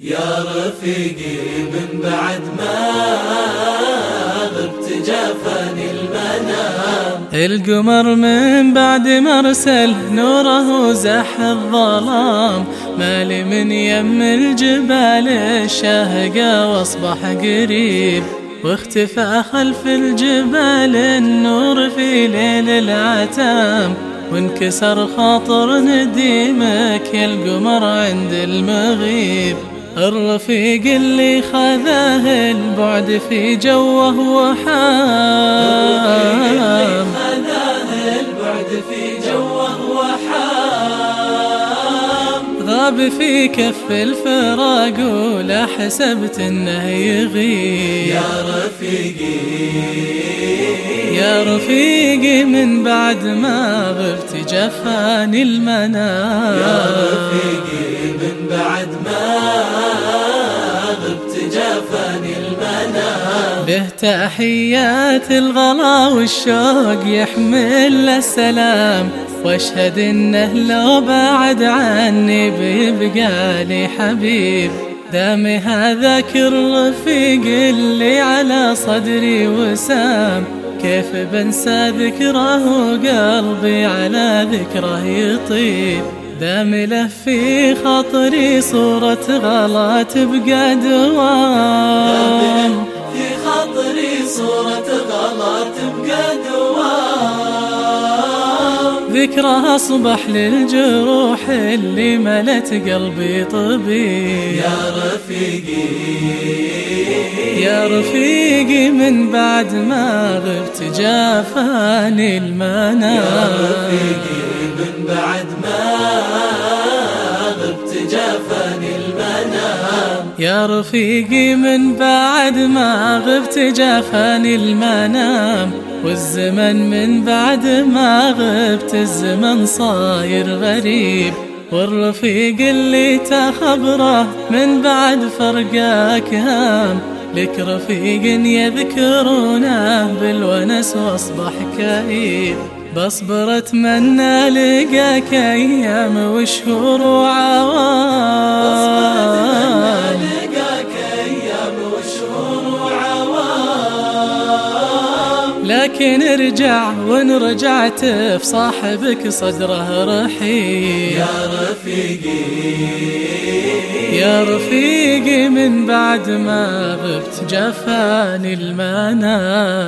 يا رفيقي من بعد ما غبت جافاني المنام. القمر من بعد مرسل نوره زح الظلام. مالي من يم الجبال الشاهقة واصبح قريب. واختفى خلف الجبال النور في ليل العتام. وانكسر خاطر نديمك يا القمر عند المغيب. الرفيق اللي خذاه البعد في جوه وحام. البعد في جوه وحام غاب في كف الفراق ولا حسبت إنه يغيب. يا رفيقي. يا رفيقي من بعد ما غبت جفاني المنام. يا رفيقي من بعد ما به تحيات الغلا والشوق يحمل السلام. وأشهد إنه لو بعد عني بيبقى لي حبيب. دام هذاك الرفيق اللي على صدري وسام. كيف بنسى ذكره وقلبي على ذكره يطيب. دام له في خاطري صورة غلا تبقى دوام خاطري صورة غلا تبقى دوام ذكرها صبح للجروح اللي ملت قلبي طبيب يا رفيقي. يا رفيقي من بعد ما غبت جافاني المنام يا رفيقي من بعد ما يا رفيقي من بعد ما غبت جافاني المنام والزمن من بعد ما غبت الزمن صاير غريب. والرفيق اللي تخبره من بعد فرقاك هام لك رفيق يذكرونه بالونس واصبح كئيب. بصبر اتمنى لقاك أيام وشهور وعوام لكن ارجع وان رجعت في صاحبك صدره رحيم. يا رفيقي. يا رفيقي من بعد ما غبت جفاني المنام.